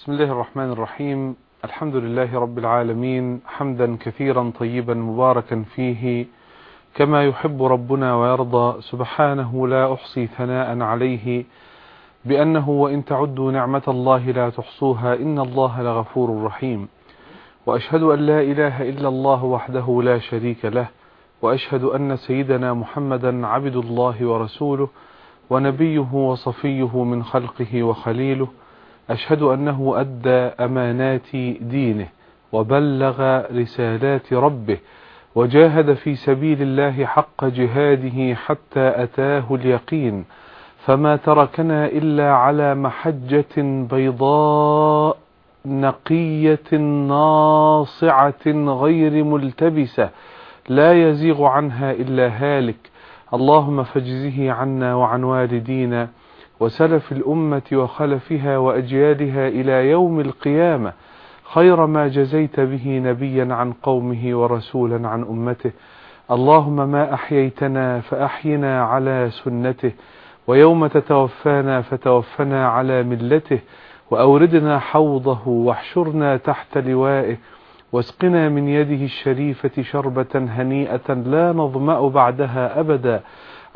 بسم الله الرحمن الرحيم. الحمد لله رب العالمين. حمدا كثيرا طيبا مباركا فيه. كما يحب ربنا ويرضى سبحانه لا أحصي ثناء عليه. بأنه وإن تعدوا نعمة الله لا تحصوها إن الله لغفور رحيم. وأشهد أن لا إله إلا الله وحده لا شريك له. وأشهد أن سيدنا محمدا عبد الله ورسوله ونبيه وصفيه من خلقه وخليله. أشهد أنه أدى أمانات دينه وبلغ رسالات ربه وجاهد في سبيل الله حق جهاده حتى أتاه اليقين فما تركنا إلا على محجة بيضاء نقية ناصعة غير ملتبسة لا يزيغ عنها إلا هالك. اللهم فاجزه عنا وعن والدينا وسلف الأمة وخلفها وأجيالها إلى يوم القيامة خير ما جزيت به نبيا عن قومه ورسولا عن أمته. اللهم ما أحييتنا فأحينا على سنته ويوم تتوفانا فتوفنا على ملته وأوردنا حوضه واحشرنا تحت لوائه واسقنا من يده الشريفة شربة هنيئة لا نظمأ بعدها أبدا.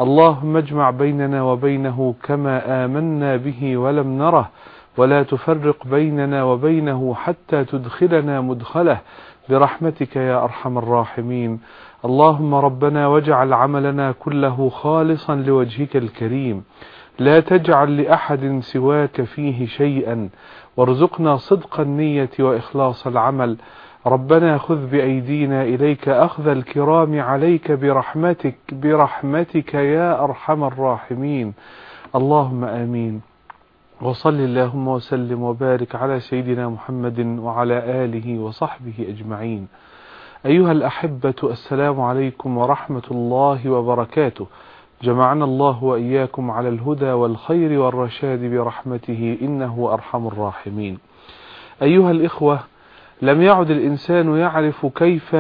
اللهم اجمع بيننا وبينه كما آمنا به ولم نره ولا تفرق بيننا وبينه حتى تدخلنا مدخله. برحمتك يا أرحم الراحمين. اللهم ربنا واجعل عملنا كله خالصا لوجهك الكريم. لا تجعل لأحد سواك فيه شيئا. وارزقنا صدق النية وإخلاص العمل. ربنا خذ بأيدينا إليك أخذ الكرام عليك برحمتك برحمتك يا أرحم الراحمين. اللهم آمين. وصل اللهم وسلم وبارك على سيدنا محمد وعلى آله وصحبه أجمعين. أيها الأحبة السلام عليكم ورحمة الله وبركاته. جمعنا الله وإياكم على الهدى والخير والرشاد برحمته إنه أرحم الراحمين. أيها الإخوة لم يعد الإنسان يعرف كيف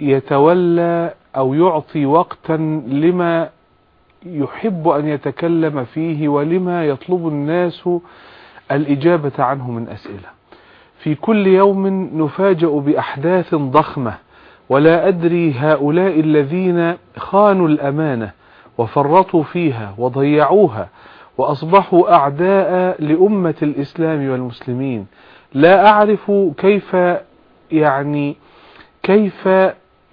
يتولى أو يعطي وقتا لما يحب أن يتكلم فيه ولما يطلب الناس الإجابة عنه من أسئلة. في كل يوم نفاجأ بأحداث ضخمة ولا أدري هؤلاء الذين خانوا الأمانة وفرطوا فيها وضيعوها وأصبحوا أعداء لأمة الإسلام والمسلمين. لا أعرف كيف يعني كيف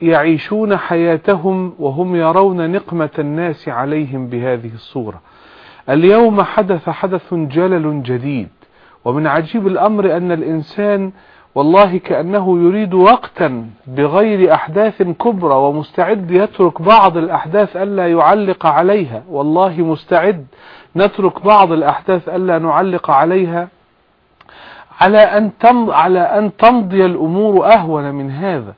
يعيشون حياتهم وهم يرون نقمة الناس عليهم بهذه الصورة. اليوم حدث حدث جلل جديد ومن عجيب الأمر أن الإنسان والله كأنه يريد وقتا بغير أحداث كبرى ومستعد يترك بعض الأحداث ألا يعلق عليها. والله مستعد نترك بعض الأحداث ألا نعلق عليها. على أن على أن تمضي الأمور أهون من هذا.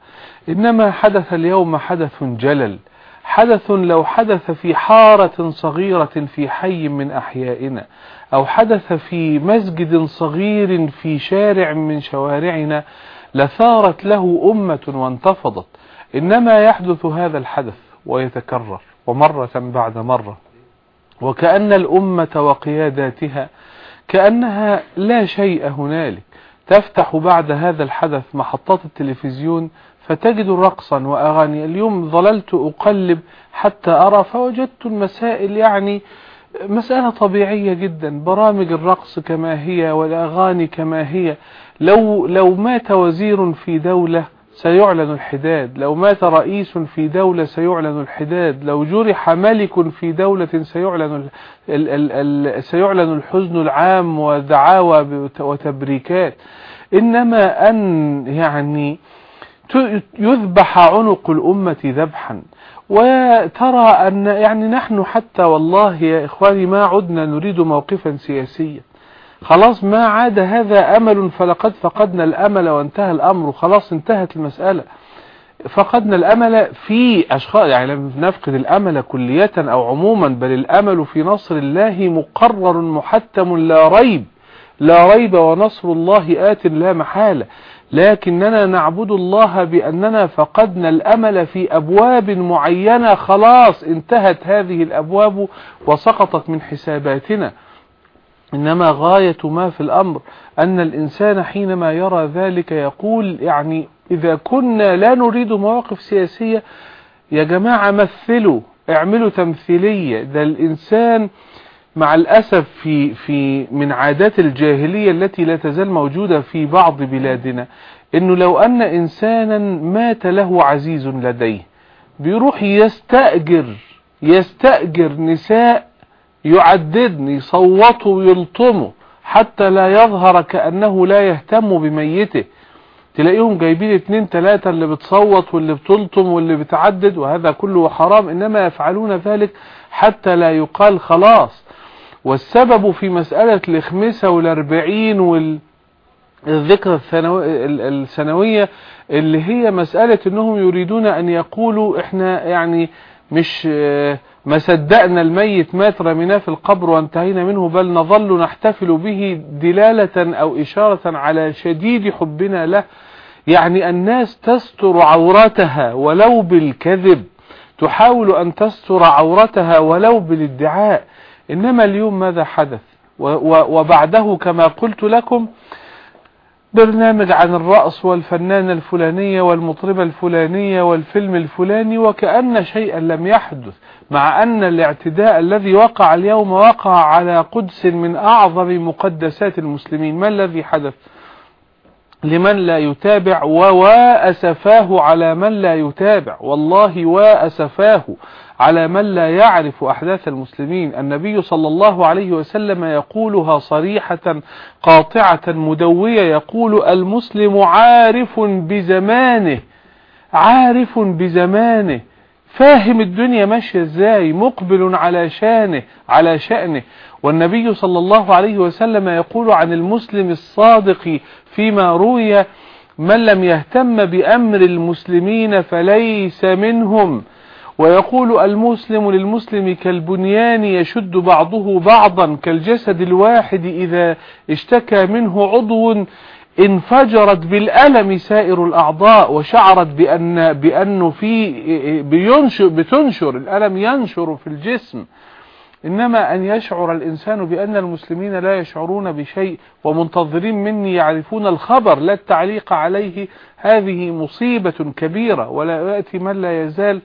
إنما حدث اليوم حدث جلل. حدث لو حدث في حارة صغيرة في حي من أحيائنا أو حدث في مسجد صغير في شارع من شوارعنا لثارت له أمة وانتفضت. إنما يحدث هذا الحدث ويتكرر ومرة بعد مرة. وكأن الأمة وقياداتها كأنها لا شيء هنالك. تفتح بعد هذا الحدث محطات التلفزيون فتجد رقصا وأغاني. اليوم ظللت أقلب حتى أرى فوجدت المسائل يعني مسألة طبيعية جدا. برامج الرقص كما هي والأغاني كما هي. لو, لو مات وزير في دولة سيعلن الحداد. لو مات رئيس في دولة سيعلن الحداد. لو جرح ملك في دولة سيعلن, ال ال ال سيعلن الحزن العام ودعاوى وتبريكات. إنما أن يعني يذبح عنق الأمة ذبحا. وترى أن يعني نحن حتى والله يا إخواني ما عدنا نريد موقفا سياسيا. خلاص ما عاد هذا أمل فلقد فقدنا الأمل وانتهى الأمر. خلاص انتهت المسألة. فقدنا الأمل في أشخاص يعني لم نفقد الأمل كلية أو عموما بل الأمل في نصر الله مقرر محتم لا ريب. لا ريب ونصر الله آت لا محالة. لكننا نعبد الله بأننا فقدنا الأمل في أبواب معينة. خلاص انتهت هذه الأبواب وسقطت من حساباتنا. إنما غاية ما في الأمر أن الإنسان حينما يرى ذلك يقول يعني إذا كنا لا نريد مواقف سياسية يا جماعة مثلوا اعملوا تمثيلية. ده الإنسان مع الأسف في في من عادات الجاهلية التي لا تزال موجودة في بعض بلادنا إنه لو أن إنسانا مات له عزيز لديه بيروح يستأجر يستأجر نساء يعددن يصوتوا ويلطموا حتى لا يظهر كأنه لا يهتم بميته. تلاقيهم جايبين اتنين تلاتة اللي بتصوت واللي بتلطم واللي بتعدد وهذا كله حرام إنما يفعلون ذلك حتى لا يقال خلاص. والسبب في مسألة الخمسة والأربعين والذكرى السنوية اللي هي مسألة إنهم يريدون أن يقولوا إحنا يعني مش ما صدقنا الميت مات رميناه في القبر وانتهينا منه بل نظل نحتفل به دلالة أو إشارة على شديد حبنا له. يعني الناس تستر عورتها ولو بالكذب تحاول أن تستر عورتها ولو بالادعاء. إنما اليوم ماذا حدث؟ وبعده كما قلت لكم برنامج عن الرأس والفنانة الفلانية والمطربة الفلانية والفيلم الفلاني وكأن شيئا لم يحدث مع أن الاعتداء الذي وقع اليوم وقع على قدس من أعظم مقدسات المسلمين. ما الذي حدث؟ لمن لا يتابع ووأسفاه على من لا يتابع. والله وأسفاه. على من لا يعرف أحداث المسلمين. النبي صلى الله عليه وسلم يقولها صريحة قاطعة مدوية يقول المسلم عارف بزمانه عارف بزمانه فاهم الدنيا ماشية إزاي مقبل على شانه على شأنه. والنبي صلى الله عليه وسلم يقول عن المسلم الصادق فيما روي من لم يهتم بأمر المسلمين فليس منهم. ويقول المسلم للمسلم كالبنيان يشد بعضه بعضا كالجسد الواحد إذا اشتكى منه عضو انفجرت بالألم سائر الأعضاء وشعرت بأن بأنه في بينشر بتنشر الألم ينشر في الجسم. إنما أن يشعر الإنسان بأن المسلمين لا يشعرون بشيء ومنتظرين مني يعرفون الخبر لا التعليق عليه. هذه مصيبة كبيرة ولا يأتي من لا يزال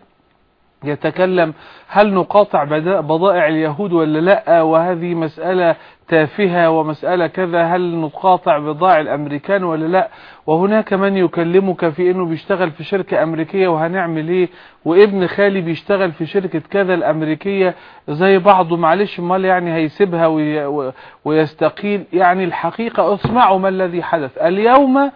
يتكلم هل نقاطع بضائع اليهود ولا لا؟ وهذه مسألة تافهة ومسألة كذا. هل نقاطع بضائع الأمريكان ولا لا؟ وهناك من يكلمك في إنه بيشتغل في شركة أمريكية وهنعمل إيه؟ وابن خالي بيشتغل في شركة كذا الأمريكية زي بعضه. معلش مال يعني هيسيبها ويستقيل؟ يعني الحقيقة اسمعوا ما الذي حدث. اليوم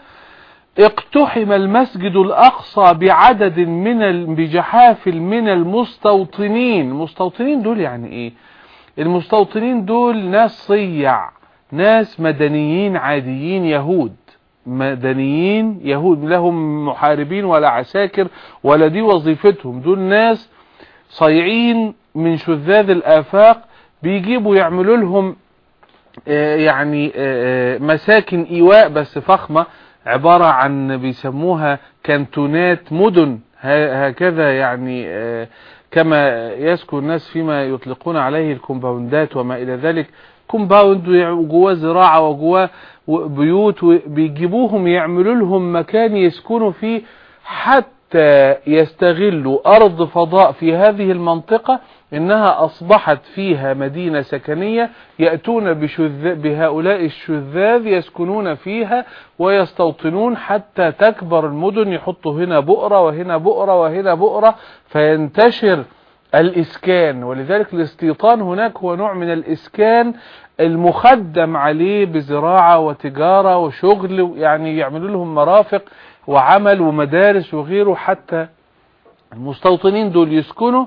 اقتحم المسجد الأقصى بعدد من بجحافل من المستوطنين. المستوطنين دول يعني إيه؟ المستوطنين دول ناس صيع ناس مدنيين عاديين يهود. مدنيين يهود لهم محاربين ولا عساكر ولا دي وظيفتهم. دول ناس صيعين من شذاذ الآفاق بيجيبوا يعملوا لهم آه، يعني آه، آه، مساكن إيواء بس فخمة. عبارة عن بيسموها كانتونات مدن. هكذا يعني آه، كما يذكر الناس فيما يطلقون عليه الكومباوندات وما إلى ذلك. compound وجواه زراعة وجواه بيوت بيجيبوهم يعملوا لهم مكان يسكنوا فيه حتى يستغلوا أرض فضاء في هذه المنطقة. إنها أصبحت فيها مدينة سكنية يأتون بهؤلاء الشذاذ يسكنون فيها ويستوطنون حتى تكبر المدن يحطوا هنا بؤرة وهنا بؤرة وهنا بؤرة فينتشر الإسكان. ولذلك الاستيطان هناك هو نوع من الإسكان المخدم عليه بزراعة وتجارة وشغل يعني يعملوا لهم مرافق وعمل ومدارس وغيره حتى المستوطنين دول يسكنوا.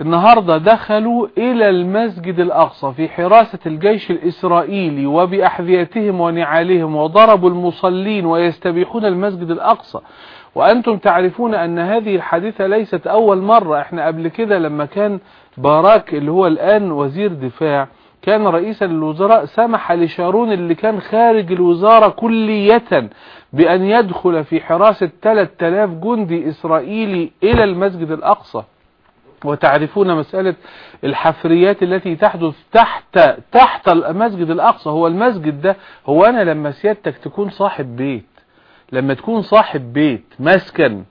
النهاردة دخلوا إلى المسجد الأقصى في حراسة الجيش الإسرائيلي وبأحذيتهم ونعالهم وضربوا المصلين ويستبيحون المسجد الأقصى. وأنتم تعرفون أن هذه الحادثة ليست أول مرة. إحنا قبل كده لما كان باراك اللي هو الآن وزير دفاع كان رئيسا للوزراء سمح لشارون اللي كان خارج الوزارة كلية بأن يدخل في حراسة 3000 جندي إسرائيلي إلى المسجد الأقصى. وتعرفون مسألة الحفريات التي تحدث تحت تحت المسجد الأقصى هو المسجد ده هو أنا لما سيادتك تكون صاحب بيت لما تكون صاحب بيت مسكن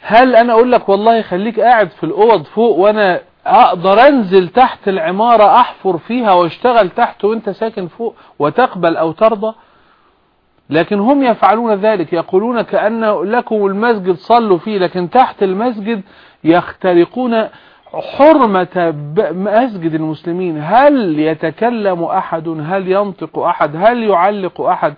هل أنا أقول لك والله خليك قاعد في الأوض فوق وأنا أقدر أنزل تحت العمارة أحفر فيها وأشتغل تحت وأنت ساكن فوق وتقبل أو ترضى؟ لكن هم يفعلون ذلك يقولون كأن لكم المسجد صلوا فيه لكن تحت المسجد يخترقون حرمة مسجد المسلمين. هل يتكلم أحد؟ هل ينطق أحد؟ هل يعلق أحد؟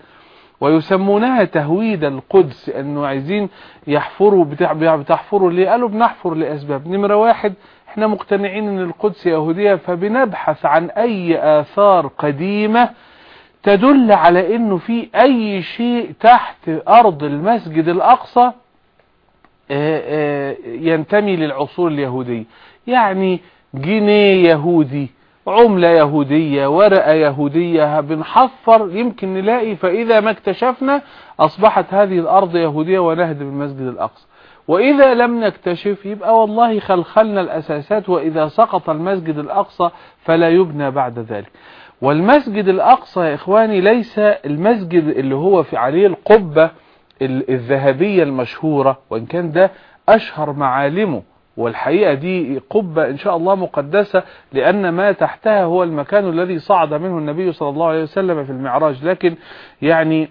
ويسمونها تهويد القدس أنه عايزين يحفروا بتحفروا ليه قالوا بنحفر لأسباب. نمرة واحد إحنا مقتنعين إن القدس يهودية فبنبحث عن أي آثار قديمة تدل على إنه في أي شيء تحت أرض المسجد الأقصى آه، ينتمي للعصور اليهودية. يعني جنيه يهودي عملة يهودية ورقة يهودية بنحفر يمكن نلاقي فإذا ما اكتشفنا أصبحت هذه الأرض يهودية ونهدم المسجد الأقصى. وإذا لم نكتشف يبقى والله خلخلنا الأساسات وإذا سقط المسجد الأقصى فلا يبنى بعد ذلك. والمسجد الأقصى يا إخواني ليس المسجد اللي هو في عليه القبة الذهبية المشهورة وإن كان ده أشهر معالمه. والحقيقة دي قبة إن شاء الله مقدسة لأن ما تحتها هو المكان الذي صعد منه النبي صلى الله عليه وسلم في المعراج. لكن يعني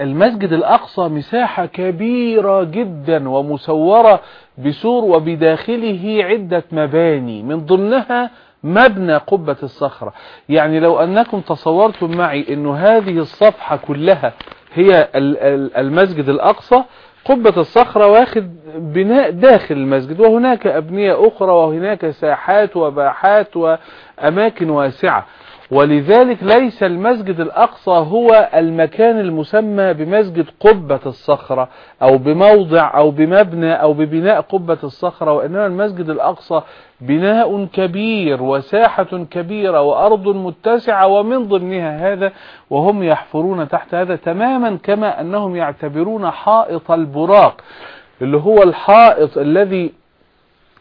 المسجد الأقصى مساحة كبيرة جدا ومسورة بسور وبداخله عدة مباني من ضمنها مبنى قبة الصخرة. يعني لو أنكم تصورتم معي أن هذه الصفحة كلها هي المسجد الأقصى قبة الصخرة واخد بناء داخل المسجد وهناك أبنية أخرى وهناك ساحات وباحات وأماكن واسعة. ولذلك ليس المسجد الأقصى هو المكان المسمى بمسجد قبة الصخرة أو بموضع أو بمبنى أو ببناء قبة الصخرة وإنما المسجد الأقصى بناء كبير وساحة كبيرة وأرض متسعة ومن ضمنها هذا وهم يحفرون تحت هذا تماما كما أنهم يعتبرون حائط البراق اللي هو الحائط الذي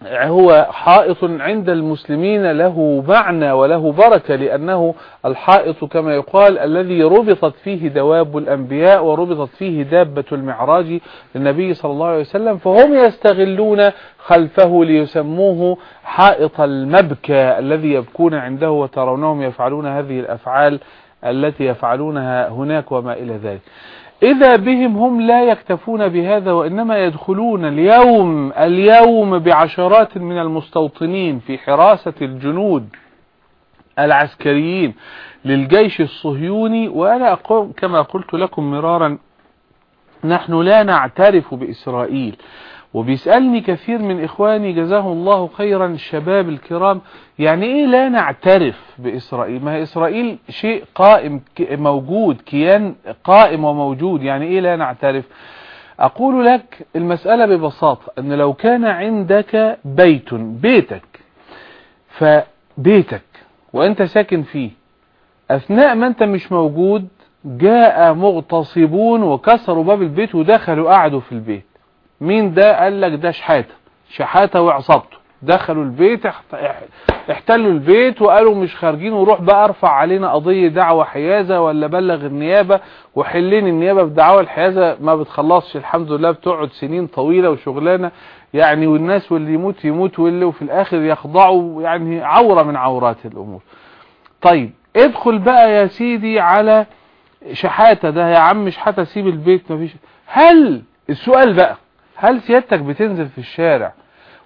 هو حائط عند المسلمين له معنى وله بركة لأنه الحائط كما يقال الذي ربطت فيه دواب الأنبياء وربطت فيه دابة المعراج للنبي صلى الله عليه وسلم فهم يستغلون خلفه ليسموه حائط المبكى الذي يبكون عنده وترونهم يفعلون هذه الأفعال التي يفعلونها هناك وما إلى ذلك. إذا بهم هم لا يكتفون بهذا وإنما يدخلون اليوم اليوم بعشرات من المستوطنين في حراسة الجنود العسكريين للجيش الصهيوني. وأنا أقول كما قلت لكم مرارا نحن لا نعترف بإسرائيل. وبيسألني كثير من إخواني جزاه الله خيرا الشباب الكرام يعني إيه لا نعترف بإسرائيل؟ ما هي إسرائيل شيء قائم موجود كيان قائم وموجود يعني إيه لا نعترف؟ أقول لك المسألة ببساطة أن لو كان عندك بيت بيتك فبيتك وأنت ساكن فيه أثناء ما أنت مش موجود جاء مغتصبون وكسروا باب البيت ودخلوا قعدوا في البيت. مين ده؟ قال لك ده شحاتة. شحاتة وعصابته دخلوا البيت احتلوا البيت وقالوا مش خارجين وروح بقى ارفع علينا قضية دعوة حيازة ولا بلغ النيابة. وحلين النيابة بدعوة الحيازة ما بتخلصش الحمد لله بتقعد سنين طويلة وشغلانة. يعني والناس واللي يموت يموت واللي وفي الآخر يخضعوا. يعني عورة من عورات الأمور. طيب ادخل بقى يا سيدي على شحاتة. ده يا عم شحاتة سيب البيت مفيش. هل السؤال بقى هل سيادتك بتنزل في الشارع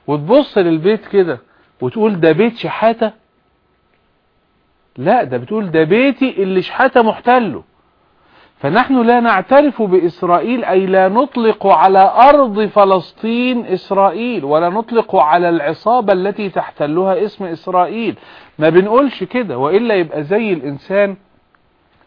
وتبص للبيت كده وتقول ده بيت شحاتة؟ لا ده بتقول ده بيتي اللي شحاتة محتله. فنحن لا نعترف بإسرائيل أي لا نطلق على أرض فلسطين إسرائيل ولا نطلق على العصابة التي تحتلها اسم إسرائيل. ما بنقولش كده وإلا يبقى زي الإنسان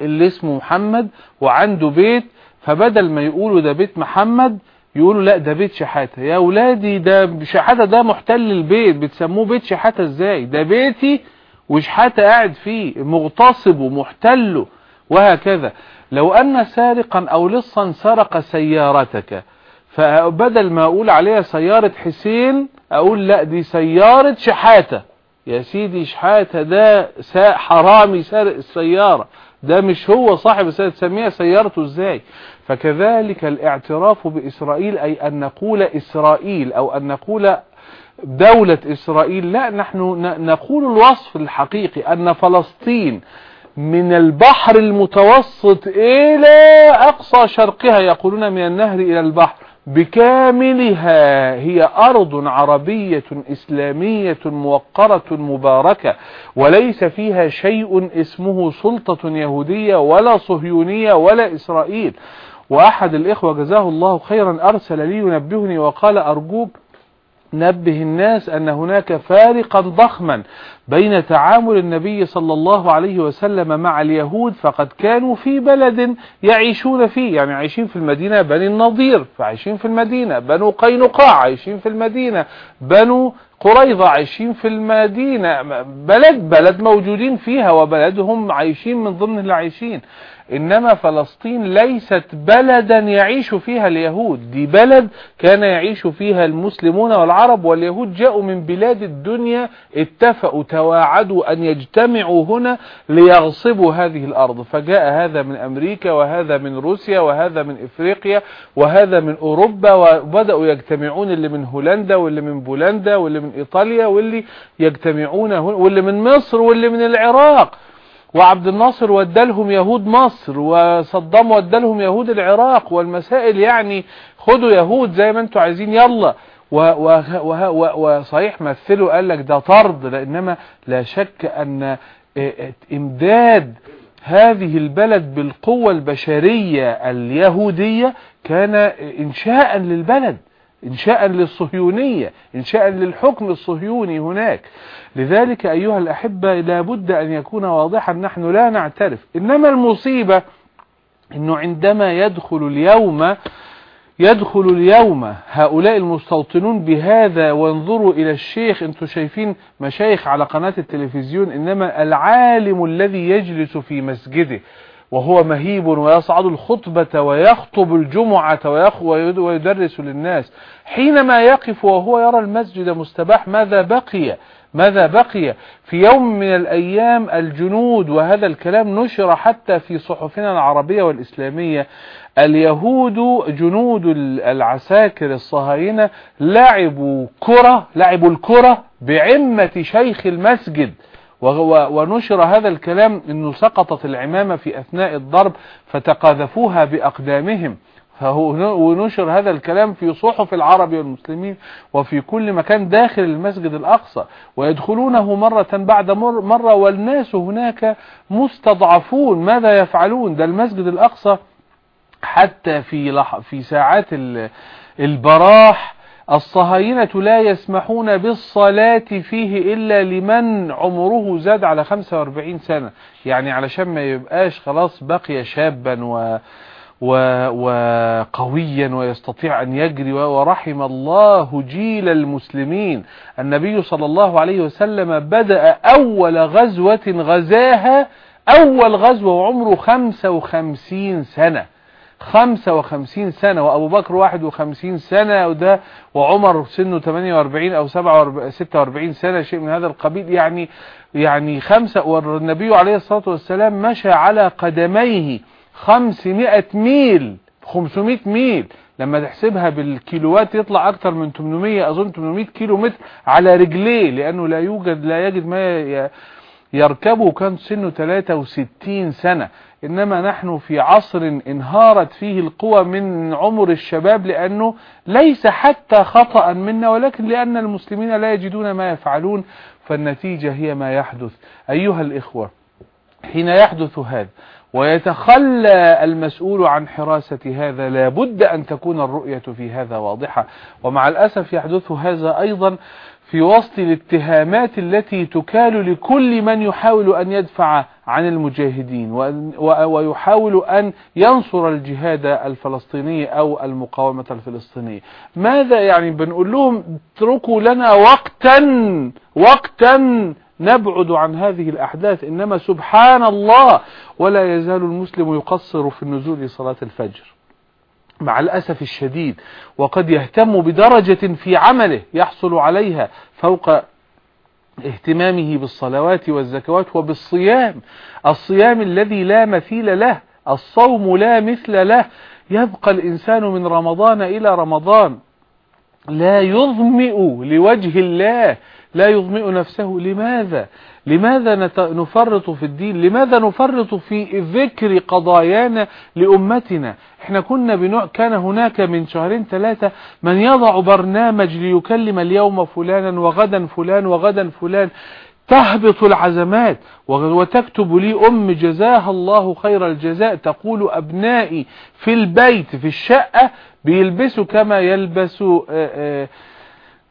اللي اسمه محمد وعنده بيت فبدل ما يقولوا ده بيت محمد يقولوا لا ده بيت شحاتة. يا ولادي ده شحاتة ده محتل البيت. بتسموه بيت شحاتة إزاي؟ ده بيتي وشحاتة قاعد فيه مغتصب ومحتله وهكذا. لو أن سارقا أو لصا سرق سيارتك فبدل ما أقول عليها سيارة حسين أقول لا دي سيارة شحاتة. يا سيدي شحاتة ده حرامي سارق السيارة. ده مش هو صاحب السيارة تسميها سيارته إزاي؟ فكذلك الاعتراف بإسرائيل أي أن نقول إسرائيل أو أن نقول دولة إسرائيل لا نحن نقول الوصف الحقيقي أن فلسطين من البحر المتوسط إلى أقصى شرقها يقولون من النهر إلى البحر بكاملها هي أرض عربية إسلامية موقرة مباركة وليس فيها شيء اسمه سلطة يهودية ولا صهيونية ولا إسرائيل. وأحد الإخوة جزاه الله خيرا أرسل لي ينبهني وقال أرجوك نبه الناس أن هناك فارقا ضخما بين تعامل النبي صلى الله عليه وسلم مع اليهود فقد كانوا في بلد يعيشون فيه يعني عايشين في المدينة بني النضير فعايشين في المدينة بنو قينقاع عايشين في المدينة بنو قريظة عايشين في المدينة بلد بلد موجودين فيها وبلدهم عايشين من ضمن اللي عايشين إنما فلسطين ليست بلدا يعيش فيها اليهود. دي بلد كان يعيش فيها المسلمون والعرب واليهود جاءوا من بلاد الدنيا اتفقوا تواعدوا أن يجتمعوا هنا ليغصبوا هذه الأرض. فجاء هذا من أمريكا وهذا من روسيا وهذا من إفريقيا وهذا من أوروبا وبدأوا يجتمعون اللي من هولندا واللي من بولندا واللي من إيطاليا واللي يجتمعون هنا واللي من مصر واللي من العراق. وعبد الناصر ودلهم يهود مصر وصدام ودلهم يهود العراق والمسائل يعني خدوا يهود زي ما أنتوا عايزين يلا. وصحيح مثلوا قال لك ده طرد لإنما لا شك أن إمداد هذه البلد بالقوة البشرية اليهودية كان إنشاء للبلد. انشاء للصهيونية انشاء للحكم الصهيوني هناك. لذلك أيها الأحبة لابد أن يكون واضحا نحن لا نعترف. إنما المصيبة أنه عندما يدخل اليوم يدخل اليوم هؤلاء المستوطنون بهذا وانظروا إلى الشيخ أنتم شايفين مشايخ على قناة التلفزيون إنما العالم الذي يجلس في مسجده. وهو مهيب ويصعد الخطبة ويخطب الجمعة ويدرس للناس. حينما يقف وهو يرى المسجد مستباح ماذا بقي؟ ماذا بقي؟ في يوم من الأيام الجنود وهذا الكلام نشر حتى في صحفنا العربية والإسلامية اليهود جنود العساكر الصهاينة لعبوا كرة لعبوا الكرة بعمة شيخ المسجد. ونشر هذا الكلام إنه سقطت العمامة في أثناء الضرب فتقاذفوها بأقدامهم. ونشر هذا الكلام في صحف العرب والمسلمين وفي كل مكان داخل المسجد الأقصى. ويدخلونه مرة بعد مرة والناس هناك مستضعفون. ماذا يفعلون؟ ده المسجد الأقصى حتى في في ساعات البراح الصهاينة لا يسمحون بالصلاة فيه إلا لمن عمره زاد على 45 سنة. يعني علشان ما يبقاش خلاص بقي شابا و وقويا ويستطيع أن يجري ورحم الله جيل المسلمين. النبي صلى الله عليه وسلم بدأ أول غزوة غزاها أول غزوة وعمره 55 سنة. 55 سنة وأبو بكر 51 سنة وده وعمر سنه 48 أو 46 سنة شيء من هذا القبيل. يعني يعني خمسة والنبي عليه الصلاة والسلام مشى على قدميه 500 ميل 500 ميل. لما تحسبها بالكيلوات يطلع أكتر من 800 أظن 800 كيلو متر على رجليه لأنه لا يوجد لا يجد ما يركبه كان سنه 63 سنة. إنما نحن في عصر انهارت فيه القوى من عمر الشباب لأنه ليس حتى خطأ منا ولكن لأن المسلمين لا يجدون ما يفعلون فالنتيجة هي ما يحدث. أيها الإخوة حين يحدث هذا ويتخلى المسؤول عن حراسة هذا لابد أن تكون الرؤية في هذا واضحة. ومع الأسف يحدث هذا أيضا في وسط الاتهامات التي تكال لكل من يحاول أن يدفع عن المجاهدين ويحاول أن ينصر الجهاد الفلسطيني أو المقاومة الفلسطينية. ماذا يعني بنقول لهم؟ اتركوا لنا وقتا وقتا نبعد عن هذه الأحداث. إنما سبحان الله ولا يزال المسلم يقصر في النزول صلاة الفجر. مع الأسف الشديد وقد يهتم بدرجة في عمله يحصل عليها فوق اهتمامه بالصلوات والزكوات وبالصيام. الصيام الذي لا مثيل له الصوم لا مثل له. يبقى الإنسان من رمضان إلى رمضان لا يظمئ لوجه الله لا يظمئ نفسه. لماذا؟ لماذا نفرط في الدين؟ لماذا نفرط في ذكر قضايانا لأمتنا؟ إحنا كنا بنوع كان هناك من شهرين ثلاثة من يضع برنامج ليكلم اليوم فلانا وغدا فلان وغدا فلان. تهبط العزمات وتكتب لي أم جزاها الله خير الجزاء. تقول أبنائي في البيت في الشقة بيلبسوا كما يلبس آآ آآ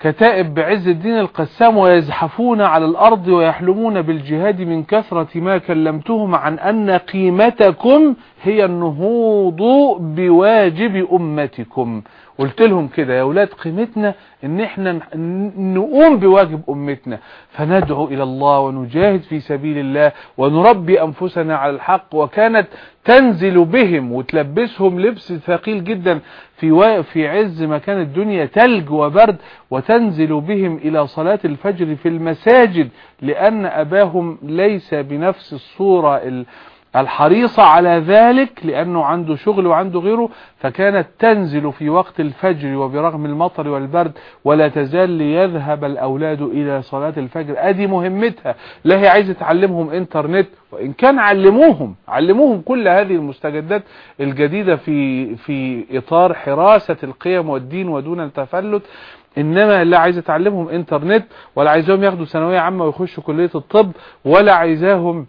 كتائب بعز الدين القسام ويزحفون على الأرض ويحلمون بالجهاد من كثرة ما كلمتهم عن أن قيمتكم هي النهوض بواجب أمتكم. قلت لهم كده يا أولاد قيمتنا إن إحنا نقوم بواجب أمتنا. فندعو إلى الله ونجاهد في سبيل الله ونربي أنفسنا على الحق وكانت تنزل بهم وتلبسهم لبس ثقيل جدا في في عز ما كانت الدنيا تلج وبرد وتنزل بهم إلى صلاة الفجر في المساجد لأن أباهم ليس بنفس الصورة الحريصة على ذلك لأنه عنده شغل وعنده غيره فكانت تنزل في وقت الفجر وبرغم المطر والبرد ولا تزال ليذهب الأولاد إلى صلاة الفجر. أدي مهمتها لا هي عايزة تعلمهم إنترنت وإن كان علموهم علموهم كل هذه المستجدات الجديدة في, في إطار حراسة القيم والدين ودون التفلت إنما لا عايزة تعلمهم إنترنت ولا عايزاهم ياخدوا ثانوية عامة ويخشوا كلية الطب ولا عايزاهم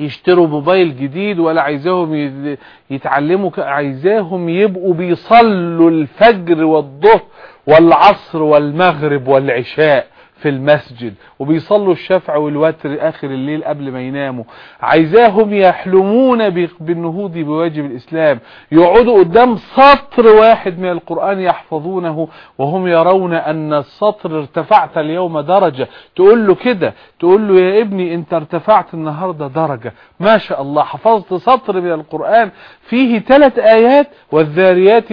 يشتروا موبايل جديد ولا عايزاهم يتعلموا عايزاهم يبقوا بيصلوا الفجر والظهر والعصر والمغرب والعشاء. في المسجد وبيصلوا الشفع والوتر آخر الليل قبل ما يناموا. عايزاهم يحلمون بالنهوض بواجب الإسلام. يقعدوا قدام سطر واحد من القرآن يحفظونه وهم يرون أن السطر ارتفعت اليوم درجة. تقول له كده تقول له يا ابني أنت ارتفعت النهاردة درجة. ما شاء الله حفظت سطر من القرآن فيه ثلاث آيات والذاريات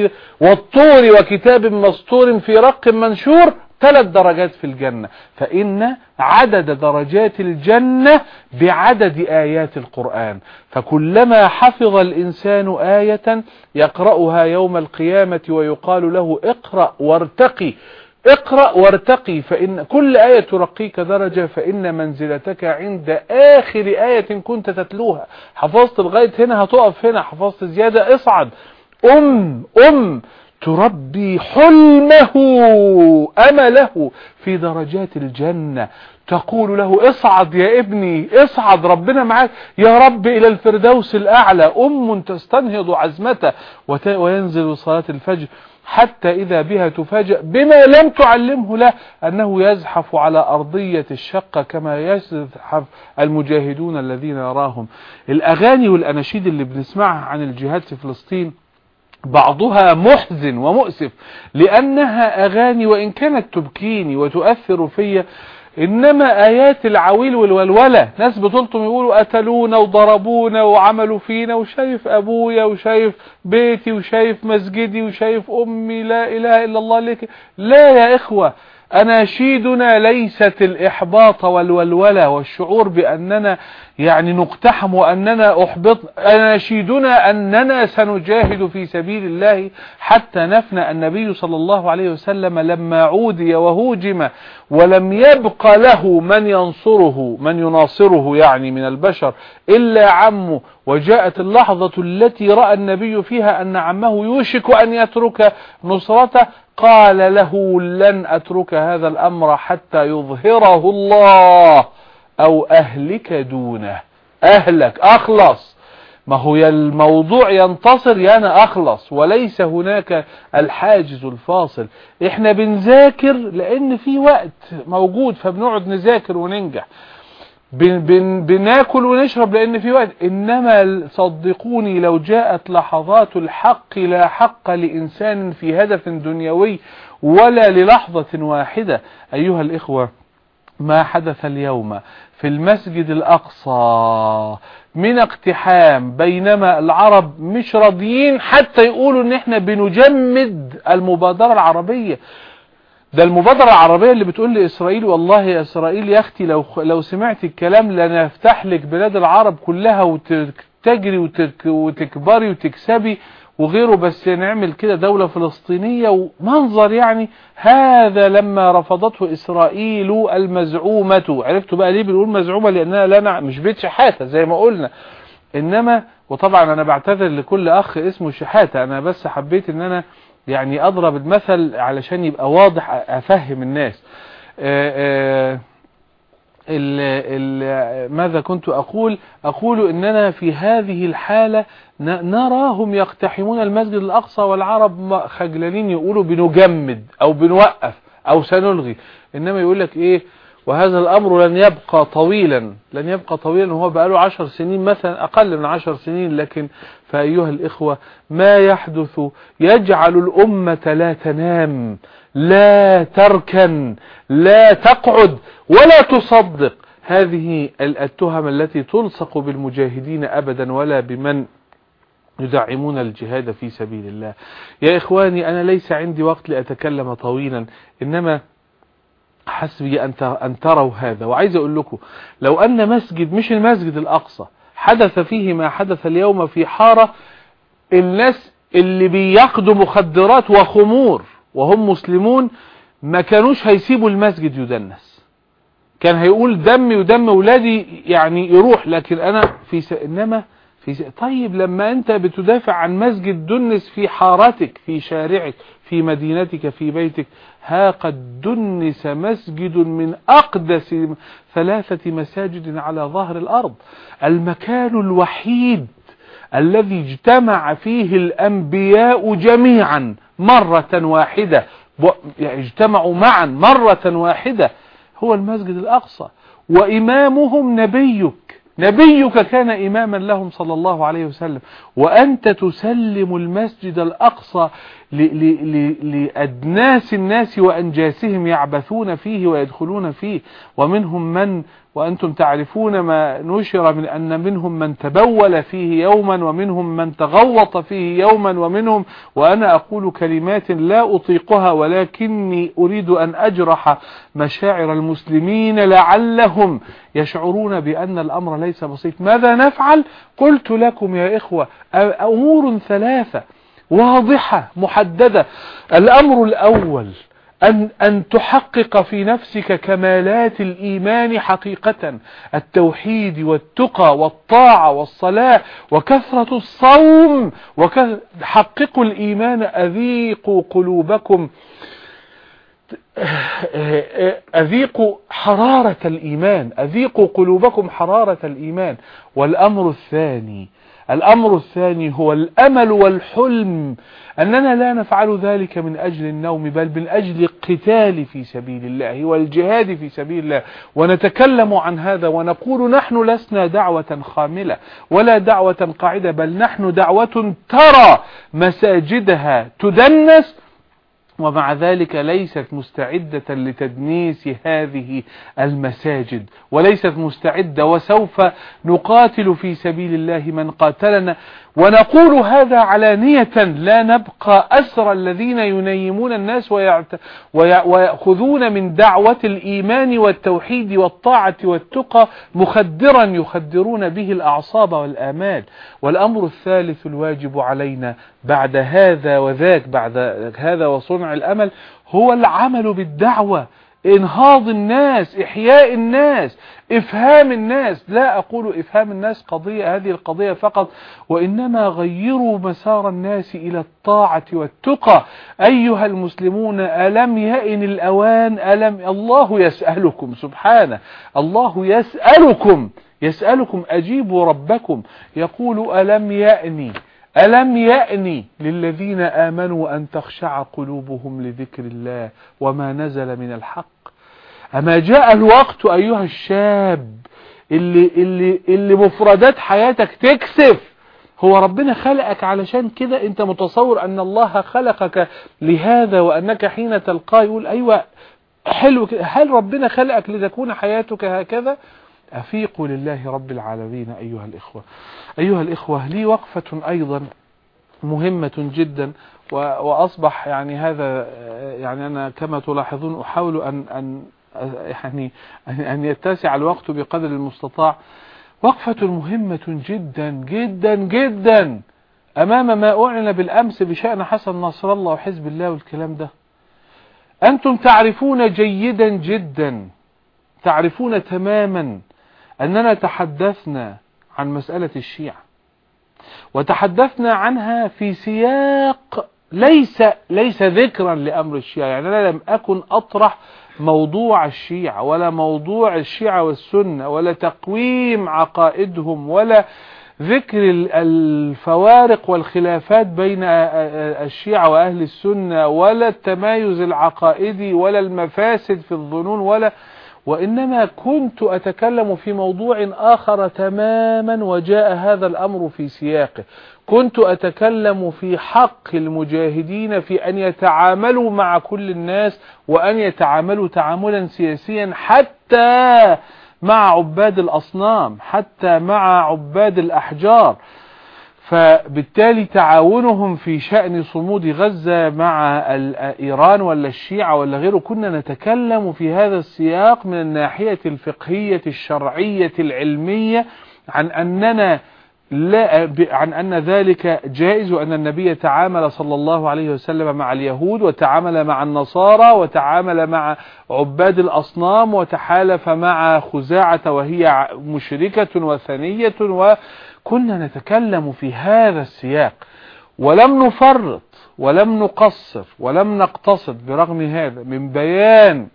والطور وكتاب مسطور في رق منشور ثلاث درجات في الجنة فإن عدد درجات الجنة بعدد آيات القرآن. فكلما حفظ الإنسان آية يقرأها يوم القيامة ويقال له اقرأ وارتقي اقرأ وارتقي فإن كل آية ترقيك درجة فإن منزلتك عند آخر آية كنت تتلوها. حفظت لغاية هنا هتقف هنا. حفظت زيادة اصعد. أم أم. تربي حلمه أمله في درجات الجنة. تقول له اصعد يا ابني اصعد ربنا معاك. يا رب إلى الفردوس الأعلى أم تستنهض عزمته وينزل صلاة الفجر. حتى إذا بها تفاجأ بما لم تعلمه له أنه يزحف على أرضية الشقة كما يزحف المجاهدون الذين يراهم الأغاني والأناشيد اللي بنسمعها عن الجهاد في فلسطين بعضها محزن ومؤسف لأنها أغاني وإن كانت تبكيني وتؤثر فيا إنما آيات العويل والولولة ناس بطولتهم يقولوا قتلونا وضربونا وعملوا فينا وشايف أبويا وشايف بيتي وشايف مسجدي وشايف أمي لا إله إلا الله لك لا يا إخوة. أناشيدنا ليست الإحباط والولولة والشعور بأننا يعني نقتحم وأننا أحبط. أناشيدنا أننا سنجاهد في سبيل الله حتى نفنى النبي صلى الله عليه وسلم لما عودي وهوجم ولم يبق له من ينصره من يناصره يعني من البشر إلا عمه وجاءت اللحظة التي رأى النبي فيها أن عمه يوشك أن يترك نصرته قال له لن أترك هذا الأمر حتى يظهره الله أو أهلك دونه. أهلك أخلص. ما هو الموضوع ينتصر يا أنا أخلص. وليس هناك الحاجز الفاصل. إحنا بنذاكر لأن في وقت موجود فبنقعد نذاكر وننجح. بن بن بناكل ونشرب لأن في وقت إنما صدقوني لو جاءت لحظات الحق لا حق لإنسان في هدف دنيوي ولا للحظة واحدة. أيها الإخوة ما حدث اليوم في المسجد الأقصى من اقتحام بينما العرب مش راضيين حتى يقولوا إن إحنا بنجمد المبادرة العربية. ده المبادرة العربية اللي بتقول لإسرائيل والله يا إسرائيل يا أختي لو, لو سمعت الكلام لنفتح لك بلاد العرب كلها وتجري وتك وتكبري وتكسبي وغيره بس نعمل كده دولة فلسطينية ومنظر يعني هذا لما رفضته إسرائيل المزعومة. عرفتوا بقى ليه بنقول مزعومة؟ لأنها لا مش بيت شحاتة زي ما قلنا. إنما وطبعا أنا بعتذر لكل أخ اسمه شحاتة أنا بس حبيت إن أنا يعني أضرب المثل علشان يبقى واضح أفهم الناس. آآ آآ ال ال ماذا كنت أقول؟ أقول إننا في هذه الحالة نراهم يقتحمون المسجد الأقصى والعرب خجلانين يقولوا بنجمد أو بنوقف أو سنلغي. إنما يقول لك إيه؟ وهذا الأمر لن يبقى طويلا لن يبقى طويلا. وهو بقاله عشر سنين مثلا أقل من عشر سنين لكن فأيها الإخوة ما يحدث يجعل الأمة لا تنام لا تركن لا تقعد ولا تصدق. هذه التهم التي تلصق بالمجاهدين أبدا ولا بمن يدعمون الجهاد في سبيل الله. يا إخواني أنا ليس عندي وقت لأتكلم طويلا إنما حسبي أن تروا هذا. وعايز أقول لكم لو أن مسجد مش المسجد الأقصى حدث فيه ما حدث اليوم في حارة الناس اللي بيقضوا مخدرات وخمور وهم مسلمون ما كانوش هيسيبوا المسجد يدنس. كان هيقول دمي ودم ولادي يعني يروح لكن أنا في س... إنما في س... طيب لما أنت بتدافع عن مسجد دنس في حارتك في شارعك في مدينتك في بيتك ها قد دنس مسجد من أقدس ثلاثة مساجد على ظهر الأرض. المكان الوحيد الذي اجتمع فيه الأنبياء جميعا مرة واحدة يعني اجتمعوا معا مرة واحدة هو المسجد الأقصى. وإمامهم نبيك. نبيك كان إماما لهم صلى الله عليه وسلم وأنت تسلم المسجد الأقصى لأدناس الناس وأنجاسهم يعبثون فيه ويدخلون فيه ومنهم من وأنتم تعرفون ما نشر من أن منهم من تبول فيه يوما ومنهم من تغوط فيه يوما ومنهم وأنا أقول كلمات لا أطيقها ولكني أريد أن أجرح مشاعر المسلمين لعلهم يشعرون بأن الأمر ليس بسيط. ماذا نفعل؟ قلت لكم يا إخوة أمور ثلاثة واضحة محددة. الأمر الأول أن, أن تحقق في نفسك كمالات الإيمان حقيقة. التوحيد والتقى والطاعة والصلاة وكثرة الصوم وحققوا الإيمان أذيقوا قلوبكم. أذيقوا حرارة الإيمان أذيقوا قلوبكم حرارة الإيمان. والأمر الثاني الأمر الثاني هو الأمل والحلم أننا لا نفعل ذلك من أجل النوم بل من أجل القتال في سبيل الله والجهاد في سبيل الله. ونتكلم عن هذا ونقول نحن لسنا دعوة خاملة ولا دعوة قاعدة بل نحن دعوة ترى مساجدها تدنس ومع ذلك ليست مستعدة لتدنيس هذه المساجد وليست مستعدة وسوف نقاتل في سبيل الله من قاتلنا. ونقول هذا علانية لا نبقى أسر الذين ينيمون الناس ويعت... ويأخذون من دعوة الإيمان والتوحيد والطاعة والتقى مخدرا يخدرون به الأعصاب والآمال. والأمر الثالث الواجب علينا بعد هذا وذاك بعد هذا وصنع الأمل هو العمل بالدعوة إنهاض الناس إحياء الناس. إفهام الناس لا أقول إفهام الناس قضية هذه القضية فقط وإنما غيروا مسار الناس إلى الطاعة والتقى. أيها المسلمون ألم يئن الأوان؟ ألم الله يسألكم؟ سبحانه. الله يسألكم يسألكم اجيبوا ربكم. يقول ألم يأني ألم يأني للذين آمنوا أن تخشع قلوبهم لذكر الله وما نزل من الحق؟ أما جاء الوقت أيها الشاب اللي, اللي, اللي مفردات حياتك تكسف هو ربنا خلقك علشان كده أنت متصور أن الله خلقك لهذا وأنك حين تلقاه يقول أيوه حلو كده. هل ربنا خلقك لتكون حياتك هكذا؟ أفيقوا لله رب العالمين أيها الإخوة. أيها الإخوة لي وقفة أيضا مهمة جدا وأصبح يعني هذا يعني أنا كما تلاحظون أحاول أن أن يعني أن يتسع الوقت بقدر المستطاع. وقفة مهمة جدا جدا جدا. أمام ما أعلن بالأمس بشأن حسن نصر الله وحزب الله والكلام ده. أنتم تعرفون جيدا جدا تعرفون تماما أننا تحدثنا عن مسألة الشيعة. وتحدثنا عنها في سياق ليس ليس ذكرا لأمر الشيعة. يعني أنا لم أكن أطرح موضوع الشيعة ولا موضوع الشيعة والسنة ولا تقويم عقائدهم ولا ذكر الفوارق والخلافات بين الشيعة وأهل السنة ولا التمايز العقائدي ولا المفاسد في الظنون ولا وإنما كنت أتكلم في موضوع آخر تماما وجاء هذا الأمر في سياقه. كنت أتكلم في حق المجاهدين في أن يتعاملوا مع كل الناس وأن يتعاملوا تعاملا سياسيا حتى مع عباد الأصنام حتى مع عباد الأحجار. فبالتالي تعاونهم في شأن صمود غزة مع إيران ولا الشيعة ولا غيره. كنا نتكلم في هذا السياق من الناحية الفقهية الشرعية العلمية عن أننا لا عن أن ذلك جائز وأن النبي تعامل صلى الله عليه وسلم مع اليهود وتعامل مع النصارى وتعامل مع عباد الأصنام وتحالف مع خزاعة وهي مشركة وثنية وكنا نتكلم في هذا السياق. ولم نفرط ولم نقصر ولم نقتصد برغم هذا من بيان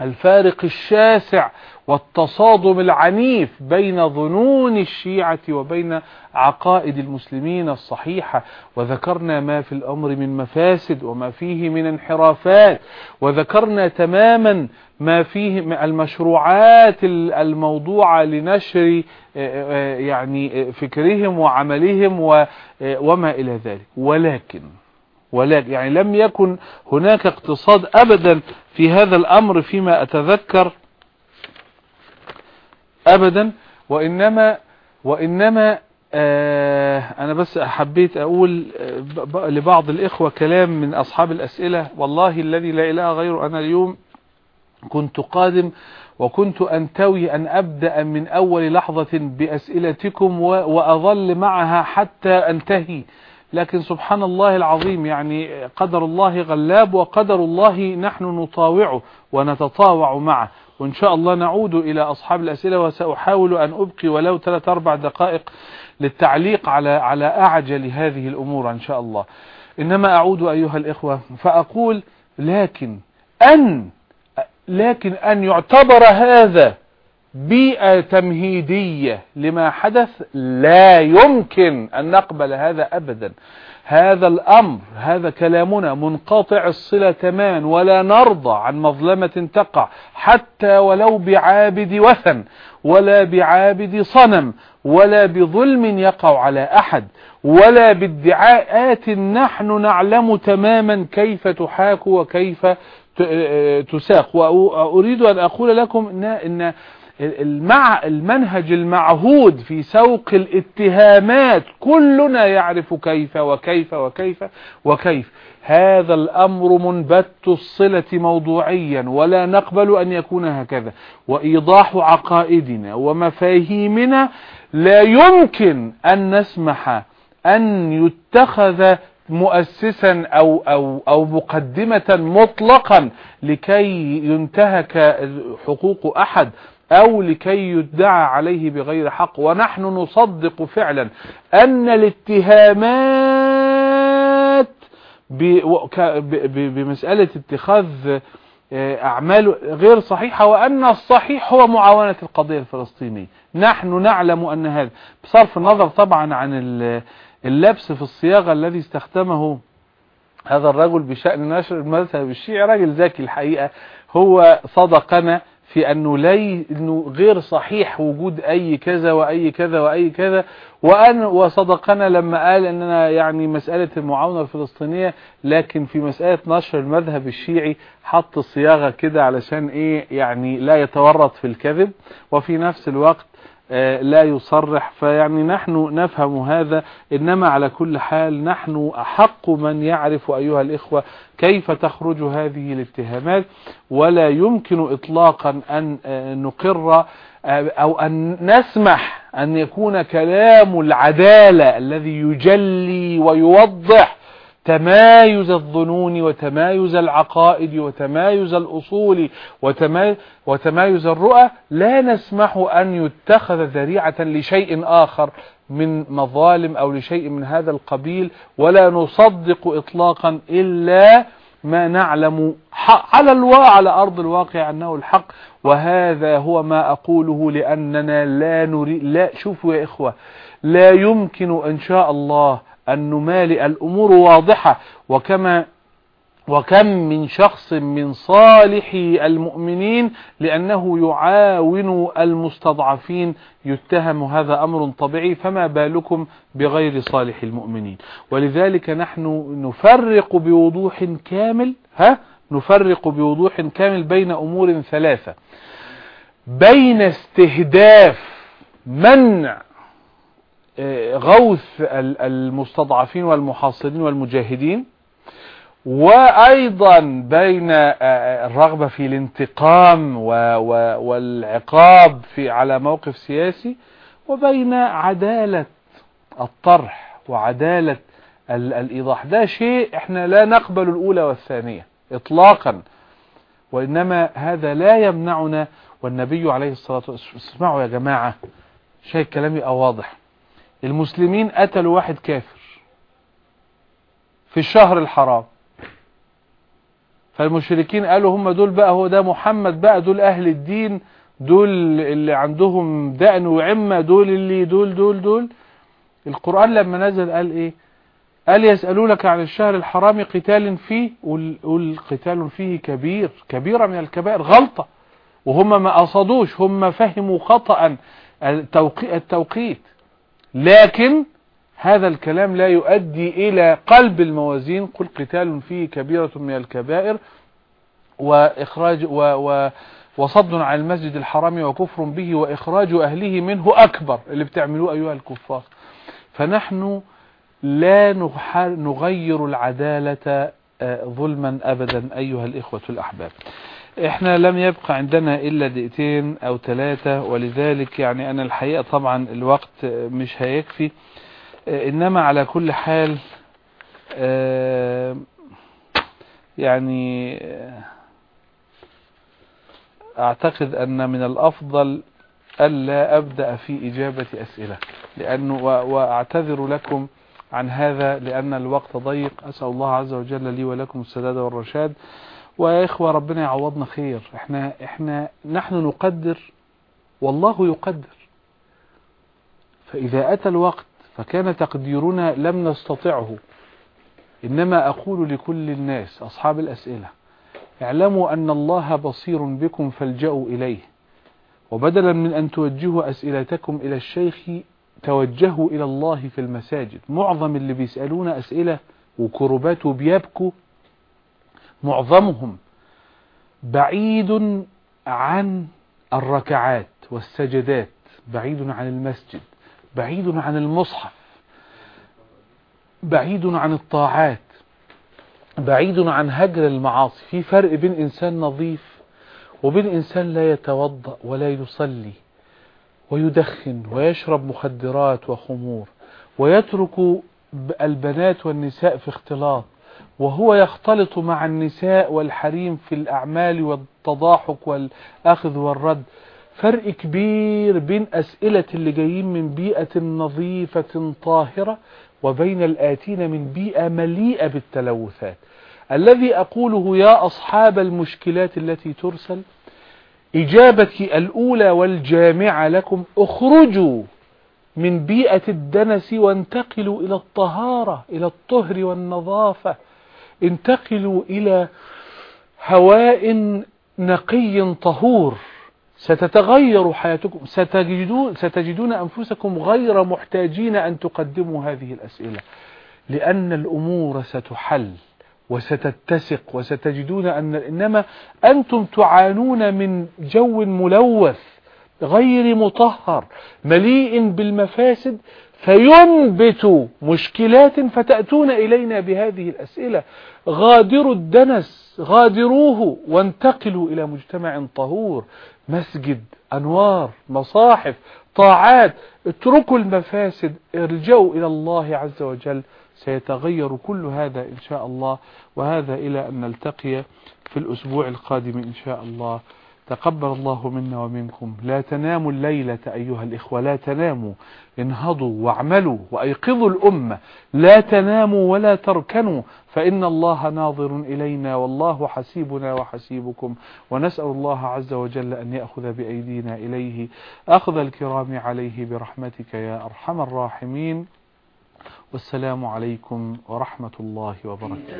الفارق الشاسع والتصادم العنيف بين ظنون الشيعة وبين عقائد المسلمين الصحيحة. وذكرنا ما في الأمر من مفاسد وما فيه من انحرافات. وذكرنا تماما ما فيه المشروعات الموضوعة لنشر يعني فكرهم وعملهم وما إلى ذلك. ولكن ولكن يعني لم يكن هناك اقتصاد أبدا في هذا الأمر فيما أتذكر. أبدا. وإنما وإنما آه أنا بس حبيت أقول آه لبعض الإخوة كلام من أصحاب الأسئلة. والله الذي لا إله غيره أنا اليوم كنت قادم وكنت أنتوي أن أبدأ من أول لحظة بأسئلتكم وأظل معها حتى أنتهي. لكن سبحان الله العظيم يعني قدر الله غلاب وقدر الله نحن نطاوعه ونتطاوع معه. وإن شاء الله نعود إلى أصحاب الأسئلة وسأحاول أن أبقي ولو ثلاث أربع دقائق للتعليق على على أعجل هذه الأمور إن شاء الله. إنما أعود أيها الإخوة فأقول لكن أن لكن أن يعتبر هذا بيئة تمهيدية لما حدث لا يمكن أن نقبل هذا أبدا. هذا الأمر هذا كلامنا منقطع الصلة تماما ولا نرضى عن مظلمة تقع حتى ولو بعابد وثن ولا بعابد صنم ولا بظلم يقع على أحد ولا بادعاءات نحن نعلم تماما كيف تحاك وكيف تساق. وأريد أن أقول لكم إن المع المنهج المعهود في سوق الاتهامات كلنا يعرف كيف وكيف وكيف وكيف. هذا الأمر منبت الصلة موضوعيا ولا نقبل أن يكون هكذا. وإيضاح عقائدنا ومفاهيمنا لا يمكن أن نسمح أن يتخذ مؤسسا أو, أو, أو مقدمة مطلقا لكي ينتهك حقوق أحد. أو لكي يدعى عليه بغير حق. ونحن نصدق فعلا أن الاتهامات بمسألة اتخاذ أعمال غير صحيحة وأن الصحيح هو معاونة القضية الفلسطينية. نحن نعلم أن هذا. بصرف النظر طبعا عن اللبس في الصياغة الذي استخدمه هذا الرجل بشأن نشر المذهب الشيعي. راجل ذكي الحقيقة. هو صدقنا في أنه, لي إنه غير صحيح وجود أي كذا وأي كذا وأي كذا. وأن وصدقنا لما قال أننا يعني مسألة المعاونة الفلسطينية لكن في مسألة نشر المذهب الشيعي حط صياغة كده علشان إيه؟ يعني لا يتورط في الكذب. وفي نفس الوقت لا يصرح فيعني نحن نفهم هذا إنما على كل حال نحن أحق من يعرف أيها الإخوة كيف تخرج هذه الاتهامات ولا يمكن إطلاقا أن آه، نقر آه، أو أن نسمح أن يكون كلام العدالة الذي يجلي ويوضح تمايز الظنون وتمايز العقائد وتمايز الأصول وتمايز الرؤى لا نسمح أن يتخذ ذريعة لشيء آخر من مظالم أو لشيء من هذا القبيل ولا نصدق إطلاقا إلا ما نعلم على الواقع على أرض الواقع أنه الحق. وهذا هو ما أقوله لأننا لا نريد لا شوفوا يا إخوة لا يمكن إن شاء الله أن نمالئ الأمور واضحة. وكما وكم من شخص من صالح المؤمنين لأنه يعاون المستضعفين. يتهم هذا أمر طبيعي فما بالكم بغير صالح المؤمنين؟ ولذلك نحن نفرق بوضوح كامل ها؟ نفرق بوضوح كامل بين أمور ثلاثة. بين استهداف منع غوث المستضعفين والمحاصرين والمجاهدين وأيضا بين الرغبة في الانتقام والعقاب في على موقف سياسي وبين عدالة الطرح وعدالة الإيضاح. ده شيء إحنا لا نقبل الأولى والثانية إطلاقا وإنما هذا لا يمنعنا والنبي عليه الصلاة والسلام اسمعوا يا جماعة شيء كلامي واضح المسلمين قتلوا واحد كافر في الشهر الحرام. فالمشركين قالوا هم دول بقى هو ده محمد بقى دول أهل الدين دول اللي عندهم دقن وعمة دول اللي دول دول دول. القرآن لما نزل قال إيه؟ قال يسألونك عن الشهر الحرام قتال فيه قل قتال فيه كبير كبيرة من الكبائر غلطة. وهم ما قصدوش هم فهموا خطأ التوقيت. لكن هذا الكلام لا يؤدي إلى قلب الموازين. قل قتال فيه كبيرة من الكبائر وإخراج و و وصد عن المسجد الحرام وكفر به وإخراج أهله منه أكبر. اللي بتعملوه أيها الكفار. فنحن لا نغير العدالة آه، ظلما أبدا أيها الإخوة الأحباب. إحنا لم يبقى عندنا إلا دقيقتين أو ثلاثة ولذلك يعني أنا الحقيقة طبعا الوقت مش هيكفي. إنما على كل حال يعني أعتقد أن من الأفضل ألا أبدأ في إجابة أسئلة. لأنه وأعتذر لكم عن هذا لأن الوقت ضيق. أسأل الله عز وجل لي ولكم السداد والرشاد. ويا إخوة ربنا يعوضنا خير. إحنا, إحنا نحن نقدر والله يقدر. فإذا أتى الوقت فكان تقديرنا لم نستطعه. إنما أقول لكل الناس أصحاب الأسئلة اعلموا أن الله بصير بكم فالجأوا إليه. وبدلا من أن توجهوا أسئلتكم إلى الشيخ توجهوا إلى الله في المساجد. معظم اللي بيسألون أسئلة وكربات وبيبكوا معظمهم بعيد عن الركعات والسجدات بعيد عن المسجد بعيد عن المصحف بعيد عن الطاعات بعيد عن هجر المعاصي. في فرق بين إنسان نظيف وبين إنسان لا يتوضأ ولا يصلي ويدخن ويشرب مخدرات وخمور ويترك البنات والنساء في اختلاط. وهو يختلط مع النساء والحريم في الأعمال والتضاحك والأخذ والرد. فرق كبير بين أسئلة اللي جايين من بيئة نظيفة طاهرة وبين الآتين من بيئة مليئة بالتلوثات. الذي أقوله يا أصحاب المشكلات التي ترسل إجابتي الأولى والجامعة لكم اخرجوا من بيئة الدنس وانتقلوا إلى الطهارة إلى الطهر والنظافة. انتقلوا إلى هواء نقي طهور. ستتغير حياتكم ستجدون, ستجدون أنفسكم غير محتاجين أن تقدموا هذه الأسئلة لأن الأمور ستحل وستتسق وستجدون أن إنما أنتم تعانون من جو ملوث غير مطهر مليء بالمفاسد فينبت مشكلات فتأتون إلينا بهذه الأسئلة. غادروا الدنس غادروه وانتقلوا إلى مجتمع طهور مسجد أنوار مصاحف طاعات. اتركوا المفاسد ارجعوا إلى الله عز وجل. سيتغير كل هذا إن شاء الله وهذا إلى أن نلتقي في الأسبوع القادم إن شاء الله. تقبل الله منا ومنكم. لا تناموا الليلة أيها الإخوة لا تناموا. انهضوا واعملوا وأيقظوا الأمة. لا تناموا ولا تركنوا. فإن الله ناظر إلينا والله حسيبنا وحسيبكم. ونسأل الله عز وجل أن يأخذ بأيدينا إليه. أخذ الكرام عليه برحمتك يا أرحم الراحمين. والسلام عليكم ورحمة الله وبركاته.